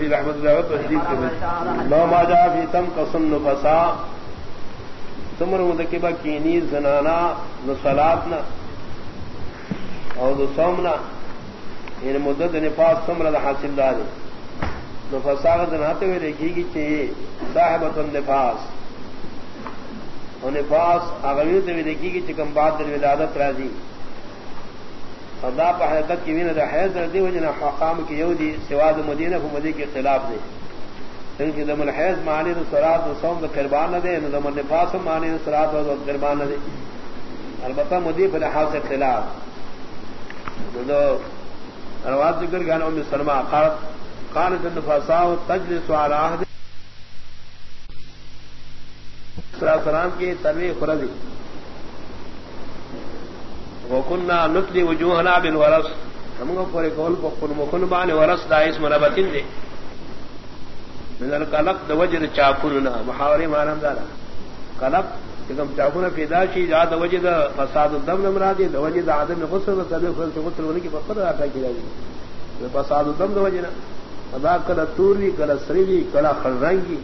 رحمت اللہ تشریف کے نو ما جا فی تم قسم نفسا۔ تمر مدکبہ کینی، زنانا نصلاتنا او دو سومنا۔ یعنی مدد نفاس تمر دا حاصل داری نفسا غد ناتے ہوئے دیکھی گی چاہیے صاحبت النفاس۔ اور نفاس آغویت ہوئے دیکھی گی چکم بعد در ولادت راضی۔ خدا پہ حرکت کی وین حیض ردی ہو جنا حقام کی یو یودی سواد مدینہ کو مدی کے خلاف دے کیونکہ دم الحیض معنی تو سرات و سوم تو قربان دے نہ دم النفاس معنی تو سرات و قربان دے البتہ مدی پر لحاظ سے خلاف جو رواد ذکر گیا ام سلمہ قالت قالت النفاسا تجلس على عهد. سلام کی ترویح خردی وكنا نتلي وجوهنا بالورس ہم کو پورے کول پکن مکن بان ورس دا اسم نبتن دے من القلق دا وجر چاکلنا محاوری مانم دارا قلق کم چاکلنا پیدا شی جا دا وجر فساد الدم نمرادی دا وجر دا عدم غسل دا سبی خلال سے غسل ونی کی فقر آتا کی رہی فساد الدم دا وجر ادا کلا توری کلا سریوی کلا خلرنگی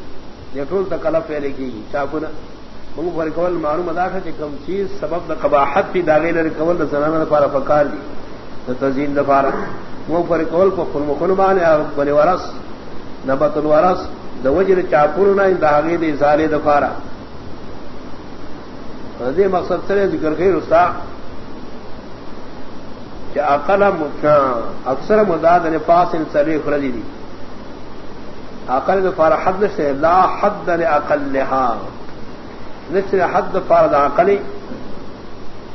یہ ٹول تا کلا پہلے کی چاکلنا منگ پر کول معلوم ادا کر کم چیز سبب دا قباحت بھی داغے لر کول دا زنانہ دا پارا فکار دی دا تزین دا پارا منگ پر کول پا خلم خلمان یا بنی ورس نبت الورس دا وجر چاپورنا ان داغے دا ازالے دا پارا دے مقصد سرے ذکر خیر استا کہ اقل اکثر مداد نے پاس ان سرے خرجی دی اقل دا پارا حد سے لا حد لأقل لہا نصر حد فارد عقلی.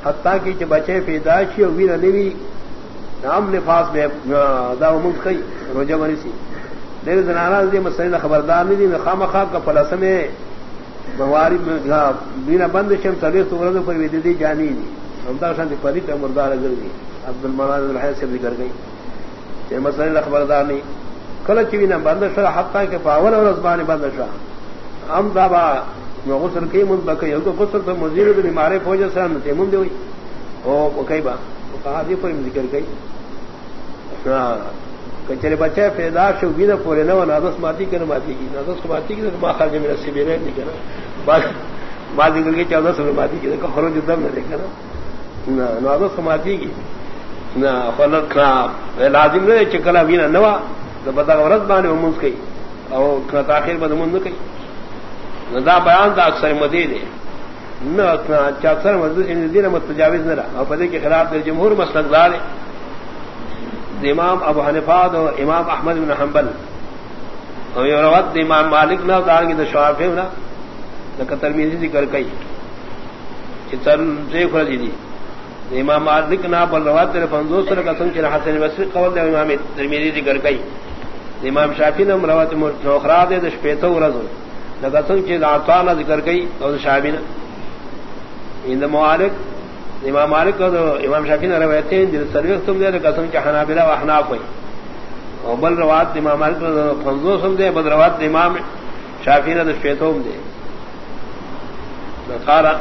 حتیٰ کی چھ بچے پیداشی اور ویر نوی نام نفاس میں دا ملک کئی روجہ منی سی. دیر زنانا دی، مسئلہ خبردار نہیں دی، میں خام خواب کا پلس میں مواری بینا بند شم سلیس تو پر ویدی دی، جانی دی. ہم دا شانتی پری پہ مردار اگر دی. عبد المنان الحیث سے ذکر گئی. یہ مسئلہ خبردار نہیں کلچ بینا بند شرح حتیٰ کہ پاول اور ازبانی بند شرح ہم دا با غسل کی من بکئی کو غسل تو مزید بھی مارے فوج سره نہ تیمم دی او کئی با؟ کہا دی پر ذکر گئی کچرے بچے پیدا شو بھی نہ پورے نہ نادس ماتی کر ماتی کی نادس ماتی کی ما خرج میں نصیب نہیں نہیں کرا بعد بعد ذکر کے 14 سو ماتی کی کہ خروج دم نہ دیکھا نا نادس ماتی کی نہ فلک لازم نے چکلا بھی نہ نوا تو بتا ورت بانے ومس کئی او تاخیر بدمن نہ کئی دا بیان دا اکثر مدی دے نہ اکثر مدین یعنی متجاوز نہ رہا اور پدے کے خلاف دے جمہور مسلک دار امام ابو حنفاد اور امام احمد بن حنبل. اور یہ روت امام مالک نہ دار کی شعاف ہے نا نہ ترمیزی ذکر کئی چتر سے خرجی دی امام مالک نہ بل روات تیرے فنزوس کا سن کے حسن بصری قول دے امام ترمیزی ذکر کئی امام شافی نے روات مخرا دے دشپیتو رضو رزو لگسن چیز آتانا ذکر گئی اور شابین ان موالک امام مالک اور امام شافی نے روایتیں جن سروس تم دے لگسن کے حنابلہ و احناف ہوئی اور بل روات امام مالک فنزو سم دے بل روات امام شافی نے شیتوم دے قارا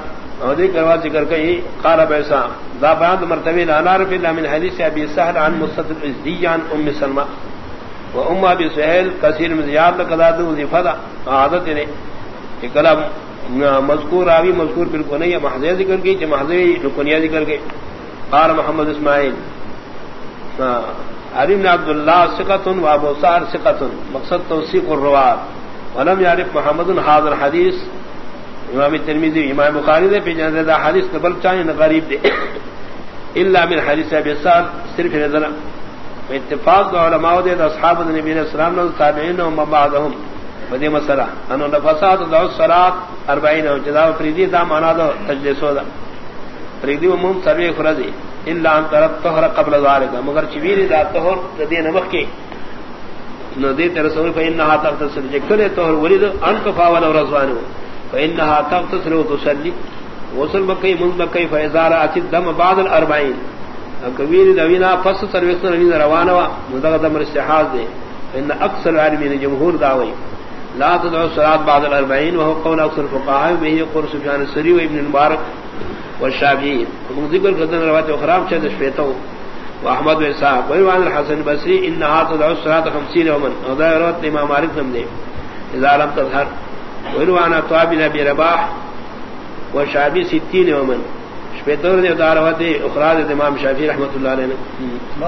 اودی کروات ذکر گئی قارا بیسا دا بیان مرتبہ انار فی اللہ من حدیث ابی سہل عن مستدر ازدی عن ام سلمہ۔ وہ اما بھی سہیل، کثیر مزیاد کدا دو فدا عادت نے کہ کلام مذکور آوی، مذکور بالکل نہیں ہے محضے ذکر کی جو محضے رکنیا ذکر کے۔ قال محمد اسماعیل ہاں، عریم عبد اللہ سقتن و ابو سار سقتن مقصد توثیق الروات ولم یعرف محمد حاضر حدیث، امام ترمیزی امام بخاری دے پہ جنزدہ حدیث قبل چاہیے نہ غریب دے۔ الا من حدیث ابی سار صرف نظر اتفاق دو علماء دے دا اصحاب نبی علیہ السلام نے تابعین و بعضهم بدی مسئلہ ان نفسات ذو الصلات 40 جزاء فریدی دا معنا دو تجلسو دا. فریدی عموم سبھی فرضی الا ان طرف طهر قبل ذلك. مگر چویر دا طهر دے نمخ کی نو دے تے رسول فانها تغتسل. جکل طهر ولید، ان کفا ولا رضوان فانها تغتسل وتصلي وصل بکئی من بکئی فیزار اتى الدم بعد الاربعين کبیر دوینا فس سروس روین روانہ وا مدغد امر استحاض دے ان اکثر عالمین جمهور دا وے لا تدعو صلات بعد الاربعین وہو قول اکثر فقاہ بہی قر سبحان سری و ابن مبارک والشابعی حکم ذکر قدن روات اخرام چاہتا شفیتو و احمد و صاحب ویوان الحسن بسری انہا تدعو صلات خمسین ومن اغدا روات امام مالک نم دے اذا لم تظہر ویوان اطواب نبی رباح والشابعی ستین ومن پہ دور دے دار ہوتے اخراج امام شافی رحمۃ اللہ علیہ